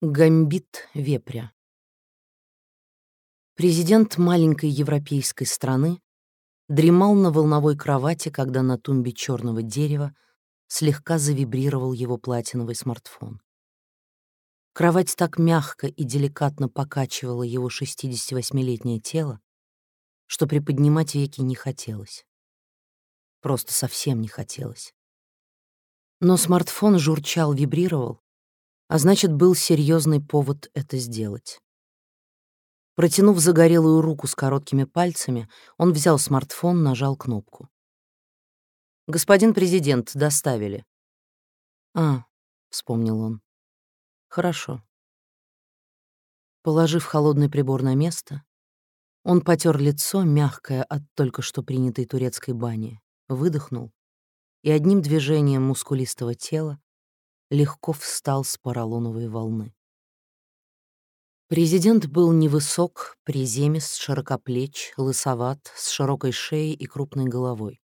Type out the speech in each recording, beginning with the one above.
Гамбит вепря. Президент маленькой европейской страны дремал на волновой кровати, когда на тумбе черного дерева слегка завибрировал его платиновый смартфон. Кровать так мягко и деликатно покачивала его 68-летнее тело, что приподнимать веки не хотелось. Просто совсем не хотелось. Но смартфон журчал, вибрировал, а значит, был серьезный повод это сделать. Протянув загорелую руку с короткими пальцами, он взял смартфон, нажал кнопку. «Господин президент, доставили». «А», — вспомнил он. «Хорошо». Положив холодный прибор на место, он потер лицо, мягкое от только что принятой турецкой бани, выдохнул и одним движением мускулистого тела легко встал с поролоновой волны. Президент был невысок, приземист, широкоплеч, лысоват, с широкой шеей и крупной головой.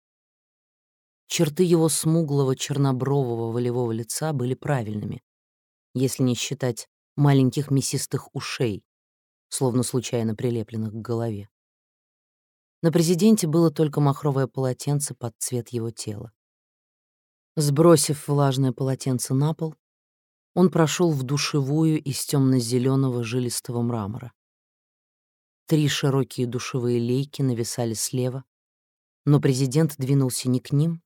Черты его смуглого чернобрового волевого лица были правильными, если не считать маленьких мясистых ушей, словно случайно прилепленных к голове. На президенте было только махровое полотенце под цвет его тела. Сбросив влажное полотенце на пол, он прошел в душевую из темно-зеленого жилистого мрамора. Три широкие душевые лейки нависали слева, но президент двинулся не к ним,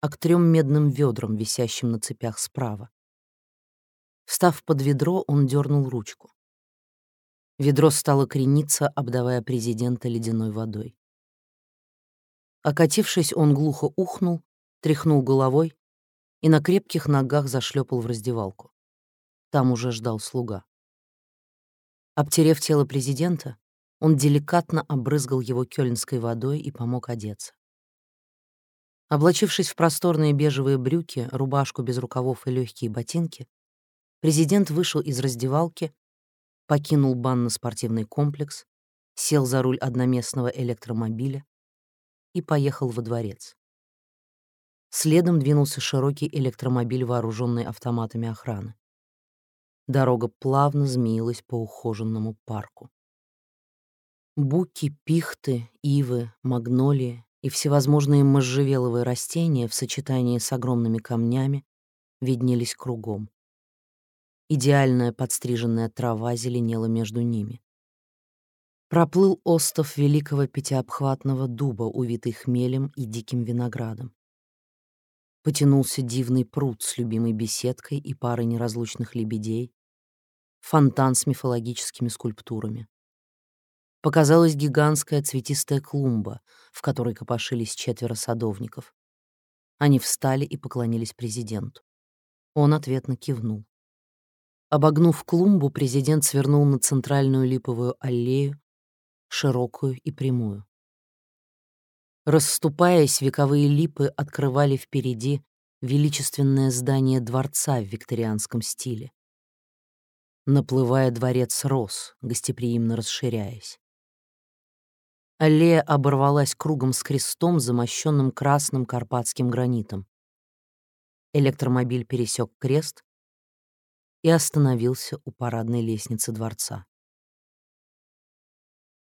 а к трем медным ведрам, висящим на цепях справа. Встав под ведро, он дернул ручку. Ведро стало крениться, обдавая президента ледяной водой. Окатившись, он глухо ухнул тряхнул головой и на крепких ногах зашлепал в раздевалку. Там уже ждал слуга. Обтерев тело президента, он деликатно обрызгал его кёльнской водой и помог одеться. Облачившись в просторные бежевые брюки, рубашку без рукавов и легкие ботинки, президент вышел из раздевалки, покинул банно-спортивный комплекс, сел за руль одноместного электромобиля и поехал во дворец. Следом двинулся широкий электромобиль, вооруженный автоматами охраны. Дорога плавно змеилась по ухоженному парку. Буки, пихты, ивы, магнолии и всевозможные можжевеловые растения в сочетании с огромными камнями виднелись кругом. Идеальная подстриженная трава зеленела между ними. Проплыл остов великого пятиобхватного дуба, увитый хмелем и диким виноградом. Потянулся дивный пруд с любимой беседкой и парой неразлучных лебедей, фонтан с мифологическими скульптурами. Показалась гигантская цветистая клумба, в которой копошились четверо садовников. Они встали и поклонились президенту. Он ответно кивнул. Обогнув клумбу, президент свернул на центральную липовую аллею, широкую и прямую. Расступаясь, вековые липы открывали впереди величественное здание дворца в викторианском стиле. Наплывая, дворец рос, гостеприимно расширяясь. Аллея оборвалась кругом с крестом, замощенным красным карпатским гранитом. Электромобиль пересек крест и остановился у парадной лестницы дворца.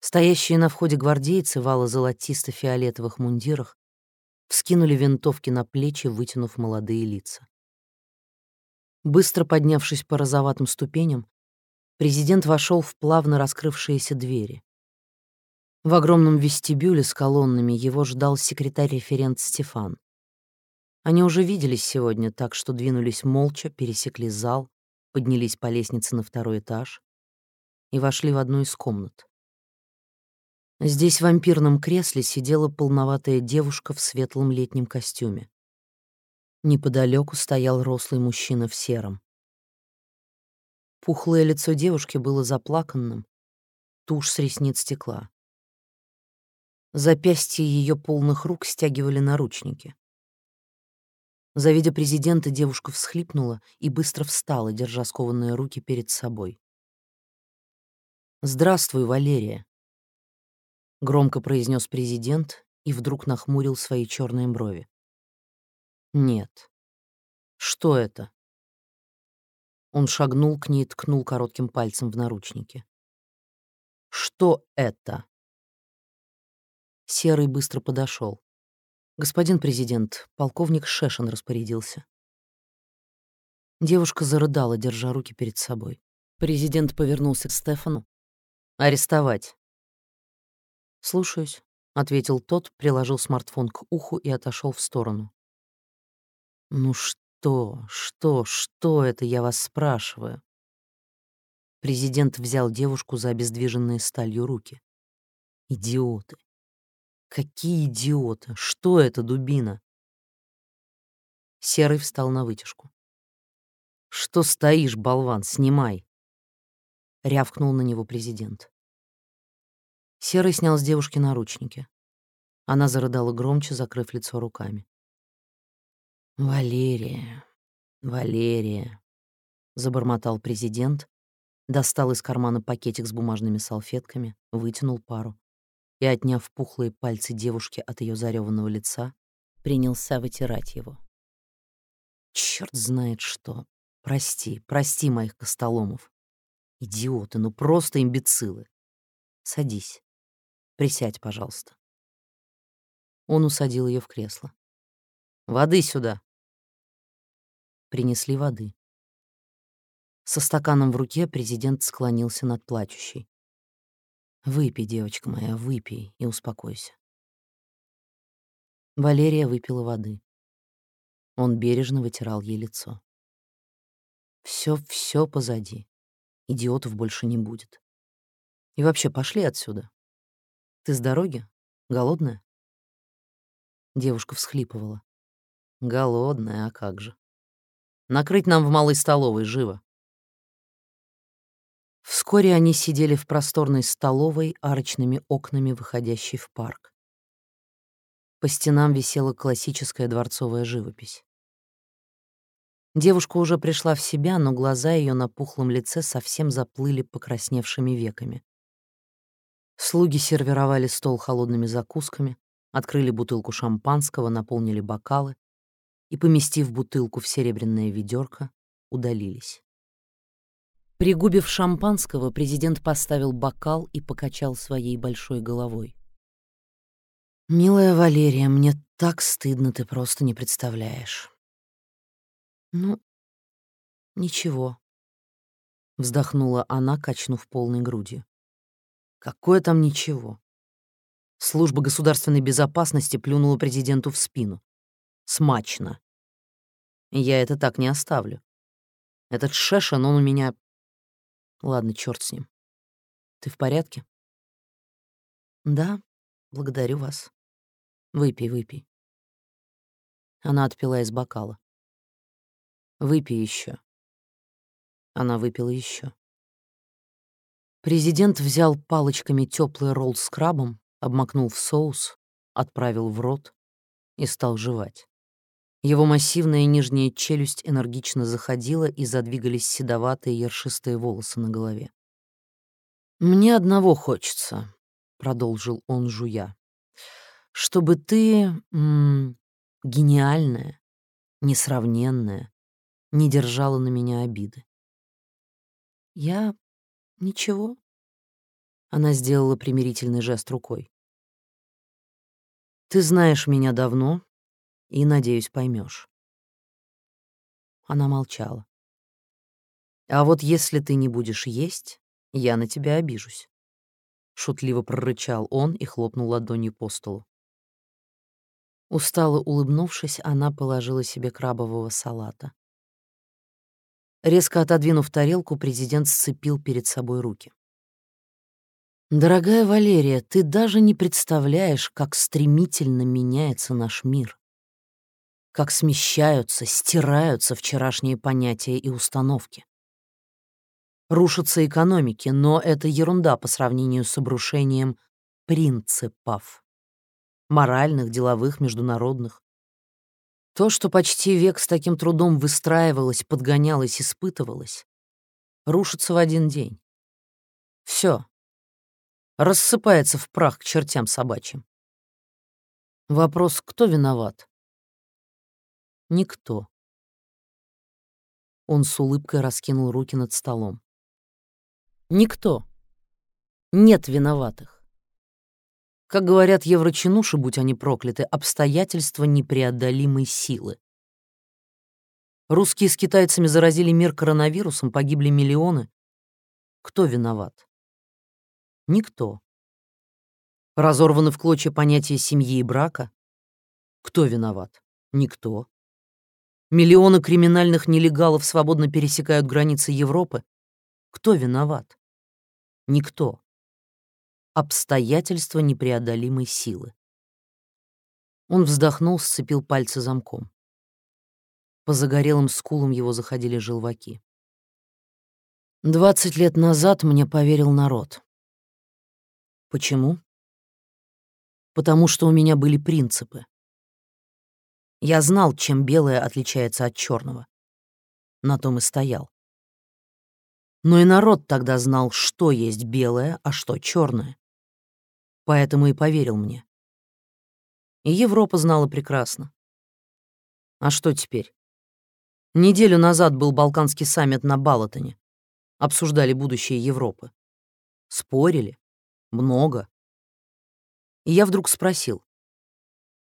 Стоящие на входе гвардейцы в золотисто-фиолетовых мундирах вскинули винтовки на плечи, вытянув молодые лица. Быстро поднявшись по розоватым ступеням, президент вошел в плавно раскрывшиеся двери. В огромном вестибюле с колоннами его ждал секретарь-референт Стефан. Они уже виделись сегодня, так что двинулись молча, пересекли зал, поднялись по лестнице на второй этаж и вошли в одну из комнат. Здесь в вампирном кресле сидела полноватая девушка в светлом летнем костюме. Неподалеку стоял рослый мужчина в сером. Пухлое лицо девушки было заплаканным, тушь с ресниц стекла. Запястья ее полных рук стягивали наручники. Завидя президента, девушка всхлипнула и быстро встала, держа скованные руки перед собой. «Здравствуй, Валерия», — громко произнес президент и вдруг нахмурил свои черные брови. «Нет. Что это?» Он шагнул к ней и ткнул коротким пальцем в наручники. «Что это?» Серый быстро подошел. «Господин президент, полковник Шешин распорядился». Девушка зарыдала, держа руки перед собой. Президент повернулся к Стефану. «Арестовать». «Слушаюсь», — ответил тот, приложил смартфон к уху и отошел в сторону. «Ну что, что, что это, я вас спрашиваю?» Президент взял девушку за обездвиженные сталью руки. «Идиоты! Какие идиоты! Что это, дубина?» Серый встал на вытяжку. «Что стоишь, болван, снимай!» Рявкнул на него президент. Серый снял с девушки наручники. Она зарыдала громче, закрыв лицо руками. «Валерия, Валерия», — забормотал президент, достал из кармана пакетик с бумажными салфетками, вытянул пару и, отняв пухлые пальцы девушки от ее зареванного лица, принялся вытирать его. Черт знает что. Прости, прости моих костоломов. Идиоты, ну просто имбецилы. Садись. Присядь, пожалуйста. Он усадил ее в кресло. «Воды сюда!» Принесли воды. Со стаканом в руке президент склонился над плачущей. «Выпей, девочка моя, выпей и успокойся». Валерия выпила воды. Он бережно вытирал ей лицо. Все, все позади. Идиотов больше не будет. И вообще, пошли отсюда. Ты с дороги? Голодная?» Девушка всхлипывала. «Голодная, а как же?» Накрыть нам в малой столовой, живо. Вскоре они сидели в просторной столовой, арочными окнами, выходящей в парк. По стенам висела классическая дворцовая живопись. Девушка уже пришла в себя, но глаза ее на пухлом лице совсем заплыли покрасневшими веками. Слуги сервировали стол холодными закусками, открыли бутылку шампанского, наполнили бокалы, и, поместив бутылку в серебряное ведерко, удалились. Пригубив шампанского, президент поставил бокал и покачал своей большой головой. «Милая Валерия, мне так стыдно, ты просто не представляешь». «Ну, ничего», — вздохнула она, качнув полной грудью. «Какое там ничего?» Служба государственной безопасности плюнула президенту в спину смачно. Я это так не оставлю. Этот Шешин, он у меня... Ладно, черт с ним. Ты в порядке? Да, благодарю вас. Выпей, выпей. Она отпила из бокала. Выпей еще. Она выпила еще. Президент взял палочками теплый ролл с крабом, обмакнул в соус, отправил в рот и стал жевать. Его массивная нижняя челюсть энергично заходила, и задвигались седоватые ершистые волосы на голове. «Мне одного хочется», — продолжил он, жуя, — «чтобы ты, м -м, гениальная, несравненная, не держала на меня обиды». «Я... ничего?» Она сделала примирительный жест рукой. «Ты знаешь меня давно и, надеюсь, поймешь. Она молчала. «А вот если ты не будешь есть, я на тебя обижусь», — шутливо прорычал он и хлопнул ладонью по столу. Устало улыбнувшись, она положила себе крабового салата. Резко отодвинув тарелку, президент сцепил перед собой руки. «Дорогая Валерия, ты даже не представляешь, как стремительно меняется наш мир как смещаются, стираются вчерашние понятия и установки. Рушатся экономики, но это ерунда по сравнению с обрушением принципов. Моральных, деловых, международных. То, что почти век с таким трудом выстраивалось, подгонялось, испытывалось, рушится в один день. Все. Рассыпается в прах к чертям собачьим. Вопрос, кто виноват? Никто. Он с улыбкой раскинул руки над столом. Никто. Нет виноватых. Как говорят еврочинуши, будь они прокляты, обстоятельства непреодолимой силы. Русские с китайцами заразили мир коронавирусом, погибли миллионы. Кто виноват? Никто. Разорваны в клочья понятия семьи и брака. Кто виноват? Никто. Миллионы криминальных нелегалов свободно пересекают границы Европы. Кто виноват? Никто. Обстоятельства непреодолимой силы. Он вздохнул, сцепил пальцы замком. По загорелым скулам его заходили желваки. Двадцать лет назад мне поверил народ. Почему? Потому что у меня были принципы. Я знал, чем белое отличается от черного. На том и стоял. Но и народ тогда знал, что есть белое, а что черное. Поэтому и поверил мне. И Европа знала прекрасно. А что теперь? Неделю назад был Балканский саммит на Балатоне. Обсуждали будущее Европы. Спорили. Много. И я вдруг спросил.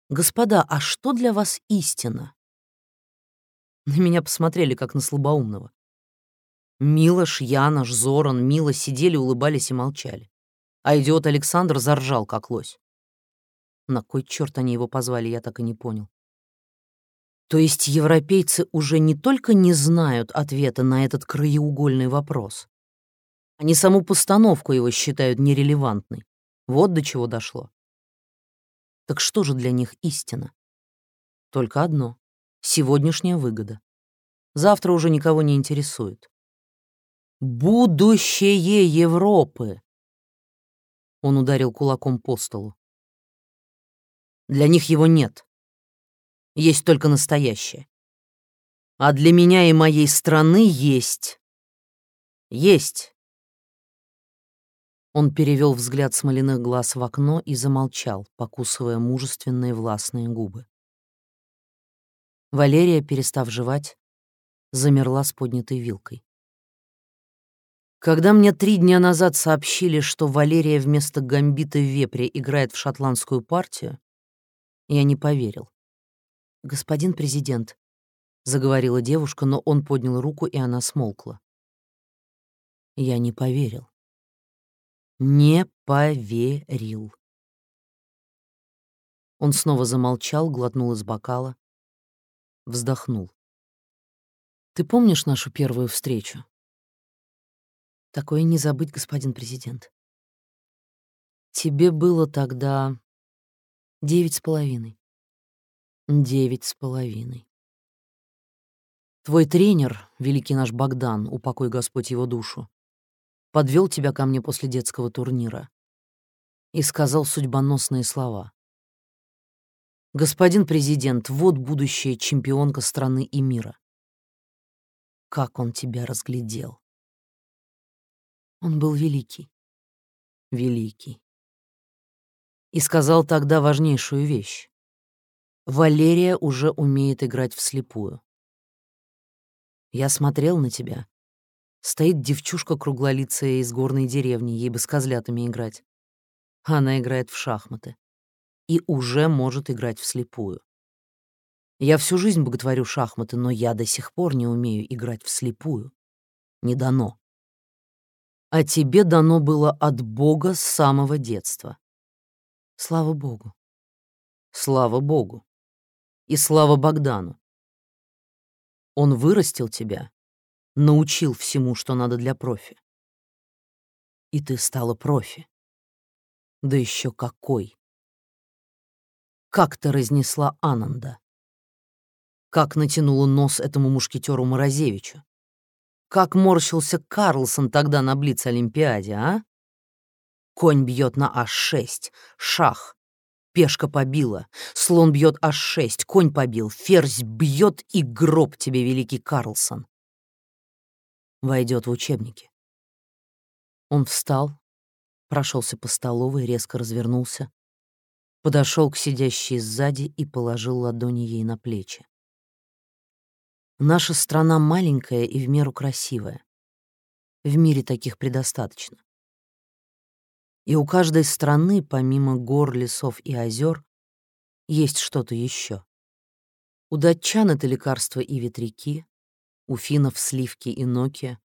«Господа, а что для вас истина?» На меня посмотрели, как на слабоумного. Милош, Янош, Зоран, Мила сидели, улыбались и молчали. А идиот Александр заржал, как лось. На кой черт они его позвали, я так и не понял. То есть европейцы уже не только не знают ответа на этот краеугольный вопрос, они саму постановку его считают нерелевантной. Вот до чего дошло. Так что же для них истина? Только одно — сегодняшняя выгода. Завтра уже никого не интересует. Будущее Европы. Он ударил кулаком по столу. Для них его нет. Есть только настоящее. А для меня и моей страны есть. Есть. Он перевел взгляд смоляных глаз в окно и замолчал, покусывая мужественные властные губы. Валерия, перестав жевать, замерла с поднятой вилкой. Когда мне три дня назад сообщили, что Валерия вместо гамбита в вепре играет в шотландскую партию, я не поверил. «Господин президент», — заговорила девушка, но он поднял руку, и она смолкла. Я не поверил. Не поверил. Он снова замолчал, глотнул из бокала, вздохнул. «Ты помнишь нашу первую встречу?» Такое не забыть, господин президент. Тебе было тогда девять с половиной. Девять с половиной. Твой тренер, великий наш Богдан, упокой Господь его душу, подвел тебя ко мне после детского турнира и сказал судьбоносные слова. «Господин президент, вот будущая чемпионка страны и мира». Как он тебя разглядел. Он был великий. Великий. И сказал тогда важнейшую вещь. Валерия уже умеет играть вслепую. Я смотрел на тебя. Стоит девчушка круглолицая из горной деревни, ей бы с козлятами играть. Она играет в шахматы. И уже может играть вслепую. Я всю жизнь боготворю шахматы, но я до сих пор не умею играть вслепую. Не дано а тебе дано было от Бога с самого детства. Слава Богу. Слава Богу. И слава Богдану. Он вырастил тебя, научил всему, что надо для профи. И ты стала профи. Да еще какой. Как ты разнесла Ананда? Как натянула нос этому мушкетеру Морозевичу? Как морщился Карлсон тогда на Блиц-Олимпиаде, а? Конь бьет на А6, шах. Пешка побила, слон бьет А6, конь побил, ферзь бьет и гроб тебе, великий Карлсон. Войдет в учебники. Он встал, прошелся по столовой, резко развернулся, подошел к сидящей сзади и положил ладони ей на плечи. Наша страна маленькая и в меру красивая. В мире таких предостаточно. И у каждой страны, помимо гор, лесов и озер, есть что-то еще. У датчан это лекарства и ветряки, у финнов сливки и ноки,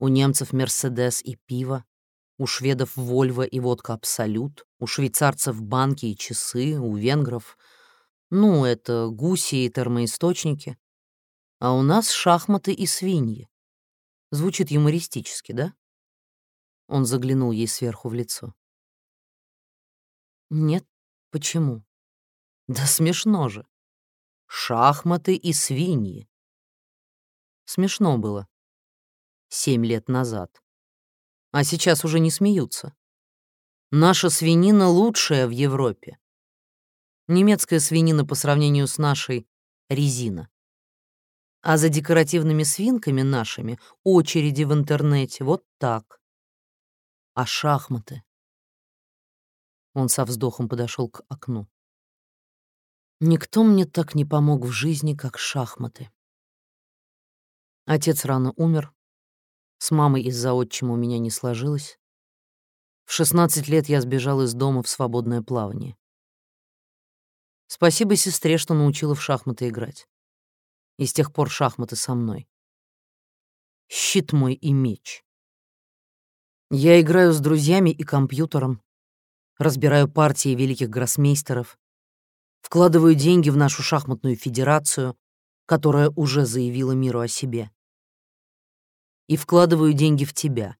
у немцев Мерседес и пиво, у шведов Вольво и водка Абсолют, у швейцарцев банки и часы, у венгров, ну, это гуси и термоисточники, а у нас шахматы и свиньи. Звучит юмористически, да? Он заглянул ей сверху в лицо. Нет, почему? Да смешно же. Шахматы и свиньи. Смешно было. Семь лет назад. А сейчас уже не смеются. Наша свинина лучшая в Европе. Немецкая свинина по сравнению с нашей — резина. А за декоративными свинками нашими очереди в интернете вот так. А шахматы? Он со вздохом подошел к окну. Никто мне так не помог в жизни, как шахматы. Отец рано умер. С мамой из-за отчима у меня не сложилось. В 16 лет я сбежал из дома в свободное плавание. Спасибо сестре, что научила в шахматы играть. И с тех пор шахматы со мной. Щит мой и меч. Я играю с друзьями и компьютером, разбираю партии великих гроссмейстеров, вкладываю деньги в нашу шахматную федерацию, которая уже заявила миру о себе и вкладываю деньги в тебя,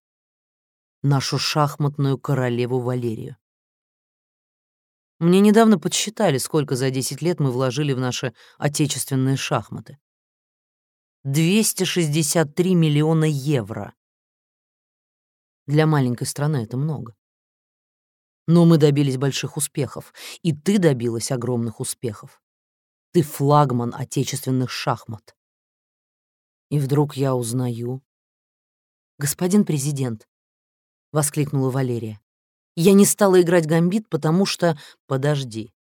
нашу шахматную королеву Валерию. Мне недавно подсчитали, сколько за 10 лет мы вложили в наши отечественные шахматы. 263 миллиона евро. Для маленькой страны это много. Но мы добились больших успехов, и ты добилась огромных успехов. Ты флагман отечественных шахмат. И вдруг я узнаю, «Господин президент», — воскликнула Валерия, «я не стала играть гамбит, потому что...» «Подожди.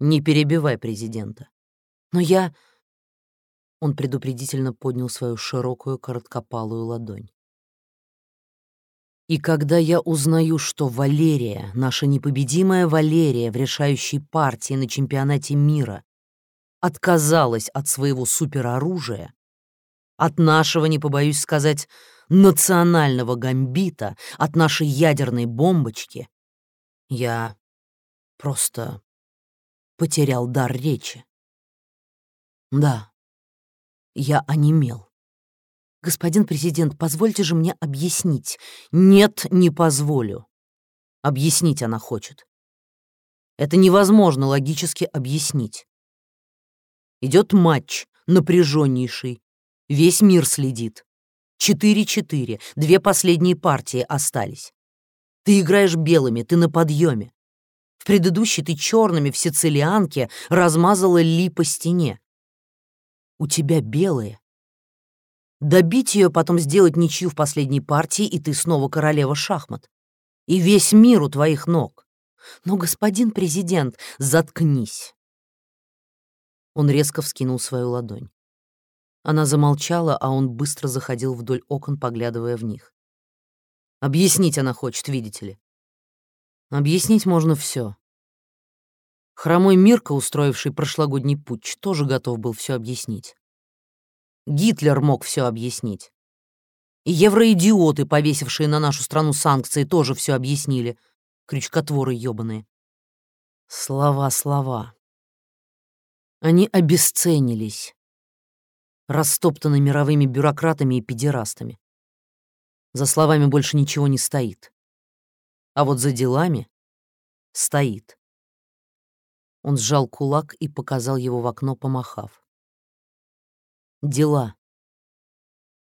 Не перебивай президента. Но я...» Он предупредительно поднял свою широкую короткопалую ладонь. И когда я узнаю, что Валерия, наша непобедимая Валерия в решающей партии на чемпионате мира, отказалась от своего супероружия, от нашего, не побоюсь сказать, национального гамбита, от нашей ядерной бомбочки, я просто потерял дар речи. Да, я онемел. Господин президент, позвольте же мне объяснить. Нет, не позволю. Объяснить она хочет. Это невозможно логически объяснить. Идет матч, напряженнейший. Весь мир следит. Четыре-четыре. Две последние партии остались. Ты играешь белыми, ты на подъеме. В предыдущей ты черными в сицилианке размазала ли по стене. У тебя белые. Добить ее, потом сделать ничью в последней партии, и ты снова королева шахмат. И весь мир у твоих ног. Но, господин президент, заткнись. Он резко вскинул свою ладонь. Она замолчала, а он быстро заходил вдоль окон, поглядывая в них. Объяснить она хочет, видите ли. Объяснить можно все. Хромой Мирка, устроивший прошлогодний путч, тоже готов был все объяснить. Гитлер мог все объяснить. И евроидиоты, повесившие на нашу страну санкции, тоже все объяснили. Крючкотворы ёбаные. Слова, слова. Они обесценились растоптаны мировыми бюрократами и педерастами. За словами больше ничего не стоит. А вот за делами стоит. Он сжал кулак и показал его в окно, помахав. Дела.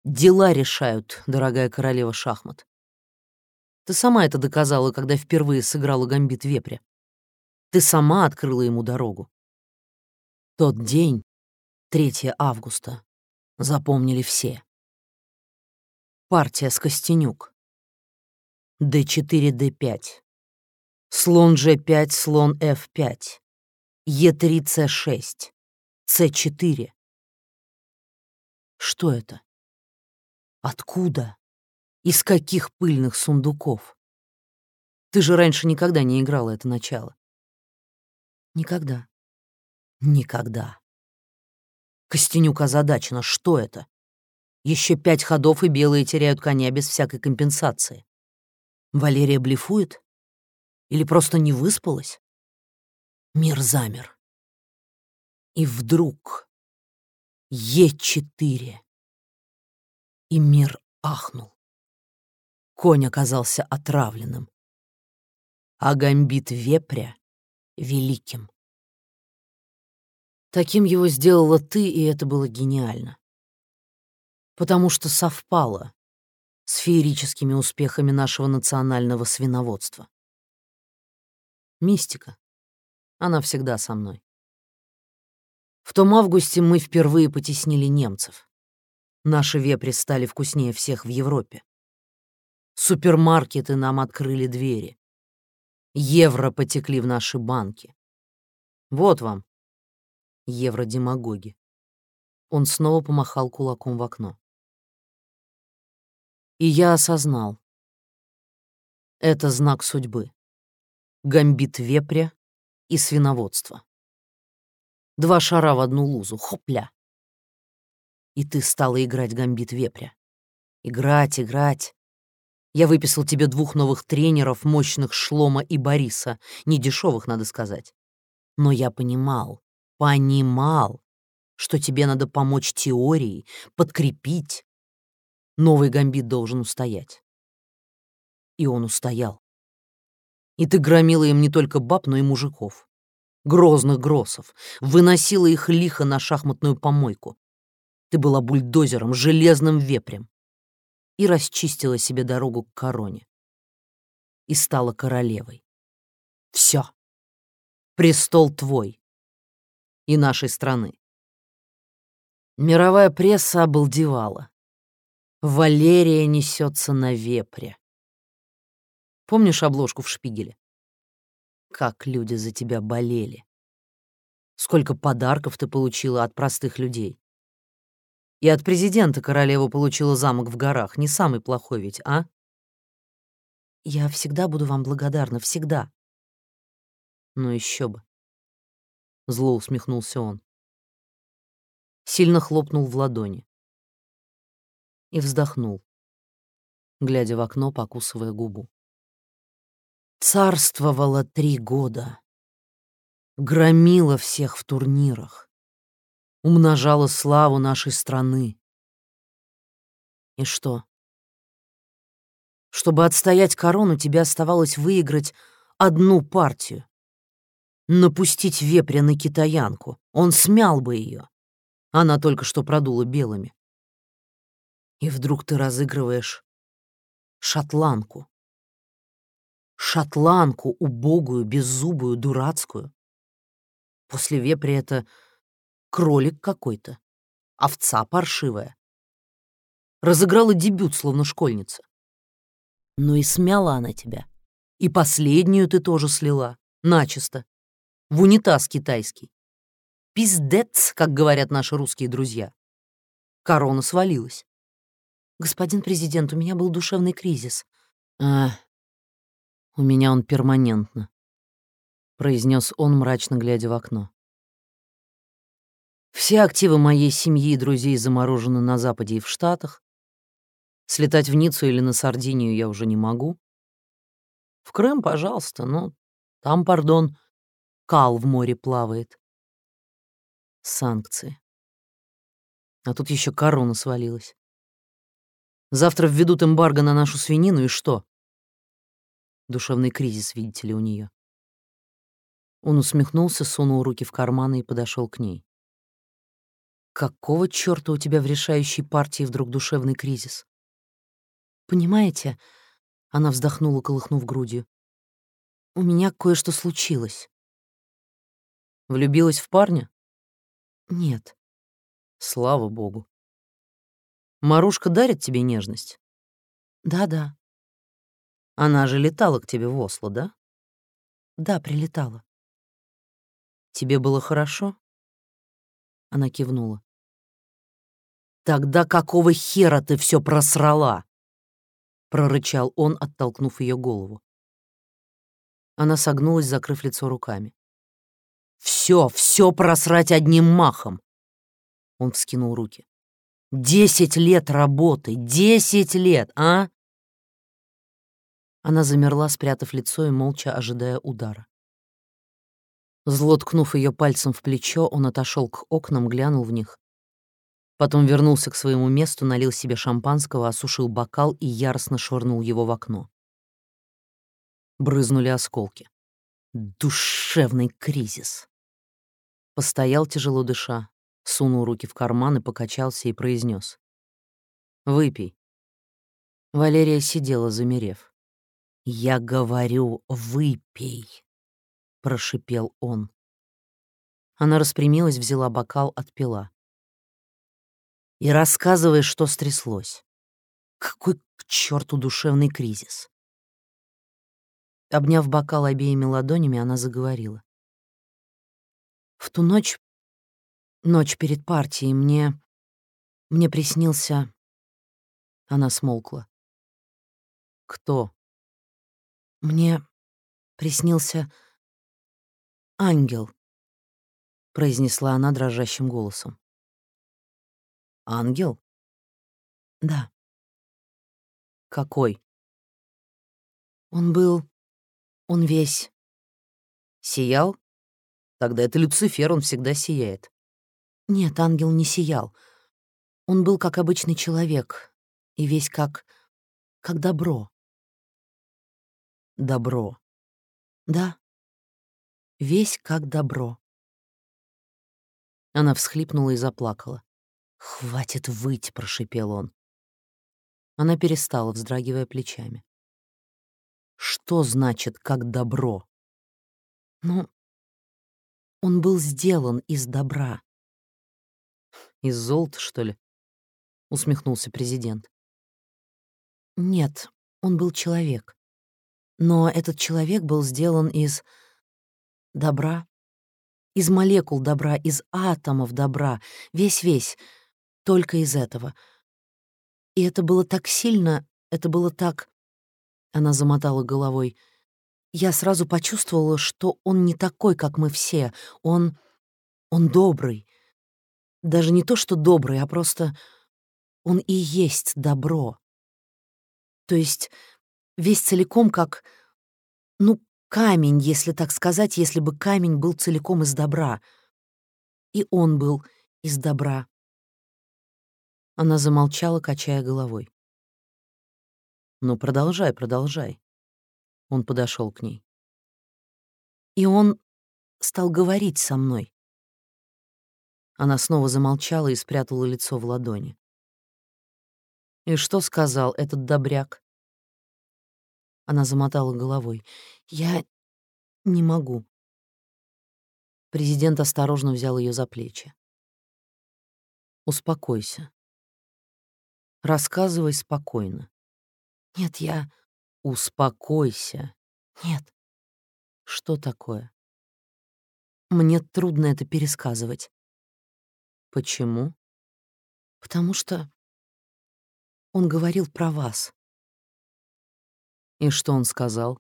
Дела решают, дорогая королева шахмат. Ты сама это доказала, когда впервые сыграла гамбит вепря. Ты сама открыла ему дорогу. Тот день, 3 августа, запомнили все. Партия с Костенюк. d4, d5. Слон g5, слон f5. E3, c6. c4. Что это? Откуда? Из каких пыльных сундуков? Ты же раньше никогда не играла это начало. Никогда. Никогда. Костенюк озадачена. Что это? Еще пять ходов, и белые теряют коня без всякой компенсации. Валерия блефует? Или просто не выспалась? Мир замер. И вдруг Е4. И мир ахнул. Конь оказался отравленным, а гамбит вепря — великим. Таким его сделала ты, и это было гениально. Потому что совпало с феерическими успехами нашего национального свиноводства. Мистика. Она всегда со мной. В том августе мы впервые потеснили немцев. Наши вепри стали вкуснее всех в Европе. Супермаркеты нам открыли двери. Евро потекли в наши банки. Вот вам, евро-демагоги. Он снова помахал кулаком в окно. И я осознал. Это знак судьбы. Гамбит вепря и свиноводство. Два шара в одну лузу, хопля. И ты стала играть гамбит вепря. Играть, играть. Я выписал тебе двух новых тренеров, мощных Шлома и Бориса, недешевых, надо сказать. Но я понимал, понимал, что тебе надо помочь теории, подкрепить. Новый гамбит должен устоять. И он устоял. И ты громила им не только баб, но и мужиков. Грозных гроссов. Выносила их лихо на шахматную помойку. Ты была бульдозером, железным вепрем. И расчистила себе дорогу к короне. И стала королевой. Все. Престол твой и нашей страны. Мировая пресса обалдевала. Валерия несется на вепре. Помнишь обложку в шпигеле? Как люди за тебя болели. Сколько подарков ты получила от простых людей. И от президента королева получила замок в горах. Не самый плохой ведь, а? Я всегда буду вам благодарна, всегда. Ну еще бы. Зло усмехнулся он. Сильно хлопнул в ладони. И вздохнул, глядя в окно, покусывая губу. Царствовала три года. Громила всех в турнирах. Умножала славу нашей страны. И что? Чтобы отстоять корону, тебе оставалось выиграть одну партию напустить вепря на китаянку. Он смял бы ее. Она только что продула белыми. И вдруг ты разыгрываешь шотландку. Шотландку, убогую, беззубую, дурацкую. После вепря это кролик какой-то, овца паршивая. Разыграла дебют, словно школьница. Ну и смяла она тебя. И последнюю ты тоже слила, начисто в унитаз китайский. Пиздец, как говорят наши русские друзья. Корона свалилась. Господин президент, у меня был душевный кризис. А, у меня он перманентно, произнес он, мрачно глядя в окно. Все активы моей семьи и друзей заморожены на Западе и в Штатах. Слетать в Ниццу или на Сардинию я уже не могу. В Крым, пожалуйста, но там, пардон, кал в море плавает. Санкции. А тут еще корона свалилась. Завтра введут эмбарго на нашу свинину, и что? Душевный кризис, видите ли, у нее. Он усмехнулся, сунул руки в карманы и подошел к ней. «Какого черта у тебя в решающей партии вдруг душевный кризис?» «Понимаете...» — она вздохнула, колыхнув грудью. «У меня кое-что случилось. Влюбилась в парня? Нет. Слава богу. Марушка дарит тебе нежность? Да-да. Она же летала к тебе в Осло, да? Да, прилетала. Тебе было хорошо? Она кивнула. Тогда какого хера ты все просрала? прорычал он, оттолкнув ее голову. Она согнулась, закрыв лицо руками. Все, все просрать одним махом. Он вскинул руки. Десять лет работы, десять лет, а? Она замерла, спрятав лицо и молча ожидая удара. Зло ткнув ее пальцем в плечо, он отошел к окнам, глянул в них. Потом вернулся к своему месту, налил себе шампанского, осушил бокал и яростно швырнул его в окно. Брызнули осколки. Душевный кризис. Постоял, тяжело дыша, сунул руки в карман и покачался и произнес: «Выпей». Валерия сидела, замерев. «Я говорю, выпей», — прошипел он. Она распрямилась, взяла бокал, отпила и рассказывай, что стряслось. Какой к черту душевный кризис? Обняв бокал обеими ладонями, она заговорила. В ту ночь, ночь перед партией, мне... Мне приснился... Она смолкла. Кто? Мне приснился ангел, произнесла она дрожащим голосом. Ангел? Да. Какой? Он был... Он весь... Сиял? Тогда это Люцифер, он всегда сияет. Нет, ангел не сиял. Он был как обычный человек. И весь как... как добро. Добро. Да. Весь как добро. Она всхлипнула и заплакала. «Хватит выть!» — прошипел он. Она перестала, вздрагивая плечами. «Что значит «как добро»?» «Ну, он был сделан из добра». «Из золота, что ли?» — усмехнулся президент. «Нет, он был человек. Но этот человек был сделан из добра, из молекул добра, из атомов добра, весь-весь, только из этого. И это было так сильно, это было так... Она замотала головой. Я сразу почувствовала, что он не такой, как мы все. Он... он добрый. Даже не то, что добрый, а просто он и есть добро. То есть весь целиком как... Ну, камень, если так сказать, если бы камень был целиком из добра. И он был из добра. Она замолчала, качая головой. «Ну, продолжай, продолжай». Он подошел к ней. И он стал говорить со мной. Она снова замолчала и спрятала лицо в ладони. «И что сказал этот добряк?» Она замотала головой. «Я не могу». Президент осторожно взял ее за плечи. «Успокойся. Рассказывай спокойно. Нет, я... Успокойся. Нет. Что такое? Мне трудно это пересказывать. Почему? Потому что он говорил про вас. И что он сказал?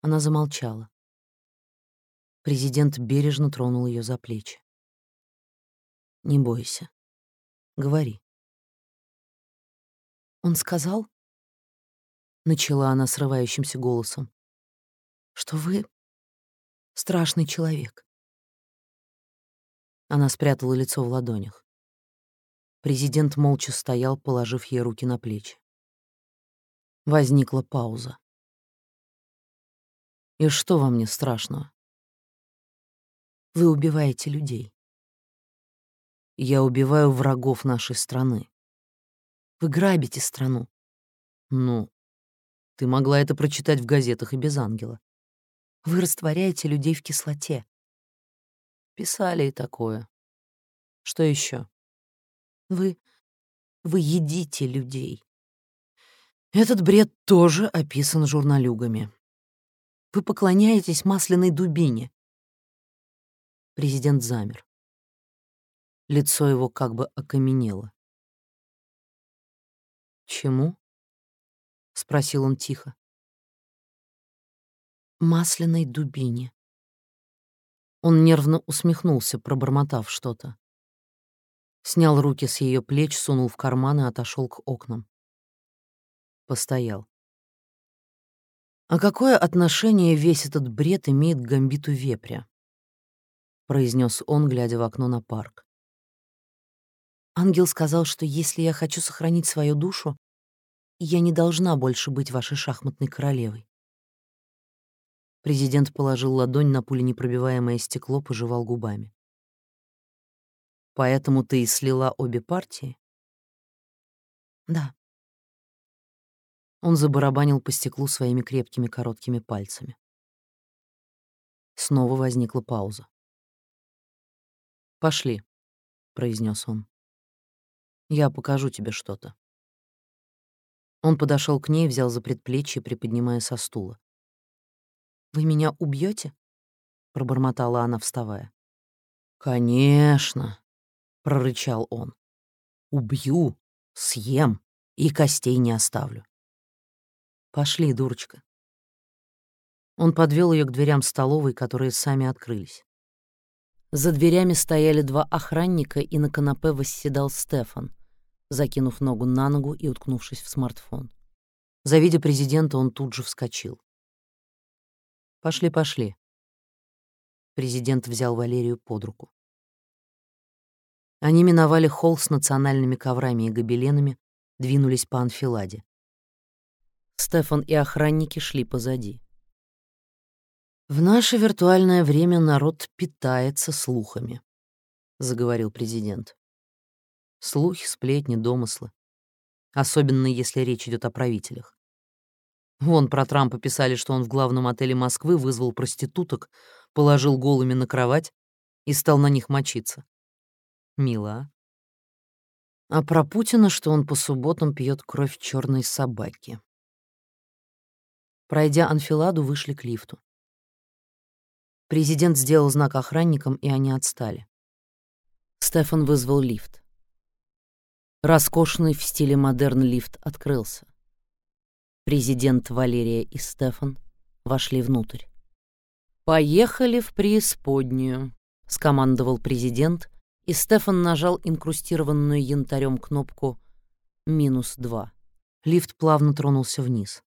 Она замолчала. Президент бережно тронул ее за плечи. Не бойся. Говори. Он сказал, начала она срывающимся голосом, что вы страшный человек. Она спрятала лицо в ладонях. Президент молча стоял, положив ей руки на плечи. Возникла пауза. «И что во мне страшного?» «Вы убиваете людей. Я убиваю врагов нашей страны. Вы грабите страну. Ну, ты могла это прочитать в газетах и без ангела. Вы растворяете людей в кислоте. Писали и такое. Что еще? Вы... вы едите людей. Этот бред тоже описан журналюгами. Вы поклоняетесь масляной дубине. Президент замер. Лицо его как бы окаменело. «Чему?» — спросил он тихо. «Масляной дубине». Он нервно усмехнулся, пробормотав что-то. Снял руки с ее плеч, сунул в карман и отошел к окнам. Постоял. «А какое отношение весь этот бред имеет к гамбиту вепря?» — произнес он, глядя в окно на парк. «Ангел сказал, что если я хочу сохранить свою душу, я не должна больше быть вашей шахматной королевой». Президент положил ладонь на пуленепробиваемое стекло, пожевал губами. «Поэтому ты и слила обе партии?» «Да», он забарабанил по стеклу своими крепкими короткими пальцами. Снова возникла пауза. «Пошли», — произнес он. «Я покажу тебе что-то». Он подошел к ней, взял за предплечье, приподнимая со стула. «Вы меня убьете? пробормотала она, вставая. «Конечно», — прорычал он. «Убью, съем и костей не оставлю». Пошли, дурочка. Он подвел ее к дверям столовой, которые сами открылись. За дверями стояли два охранника, и на канапе восседал Стефан, закинув ногу на ногу и уткнувшись в смартфон. Завидя президента, он тут же вскочил. «Пошли, пошли». Президент взял Валерию под руку. Они миновали холл с национальными коврами и гобеленами, двинулись по анфиладе. Стефан и охранники шли позади. «В наше виртуальное время народ питается слухами», — заговорил президент. «Слухи, сплетни, домыслы. Особенно если речь идет о правителях. Вон про Трампа писали, что он в главном отеле Москвы вызвал проституток, положил голыми на кровать и стал на них мочиться. Мило, а? А про Путина, что он по субботам пьет кровь черной собаки. Пройдя анфиладу, вышли к лифту. Президент сделал знак охранникам, и они отстали. Стефан вызвал лифт. Роскошный в стиле модерн лифт открылся. Президент Валерия и Стефан вошли внутрь. «Поехали в преисподнюю», — скомандовал президент, и Стефан нажал инкрустированную янтарем кнопку «минус два». Лифт плавно тронулся вниз.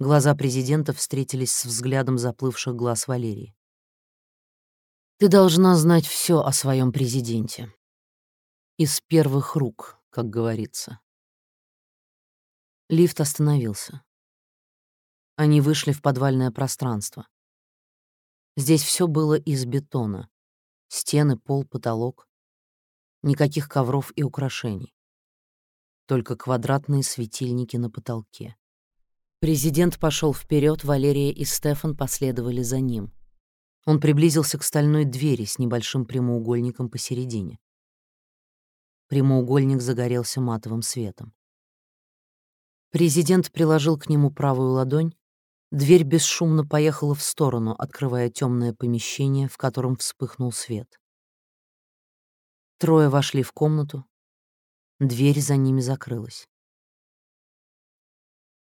Глаза президента встретились с взглядом заплывших глаз Валерии. «Ты должна знать все о своем президенте. Из первых рук, как говорится». Лифт остановился. Они вышли в подвальное пространство. Здесь все было из бетона. Стены, пол, потолок. Никаких ковров и украшений. Только квадратные светильники на потолке. Президент пошел вперед, Валерия и Стефан последовали за ним. Он приблизился к стальной двери с небольшим прямоугольником посередине. Прямоугольник загорелся матовым светом. Президент приложил к нему правую ладонь. Дверь бесшумно поехала в сторону, открывая темное помещение, в котором вспыхнул свет. Трое вошли в комнату. Дверь за ними закрылась.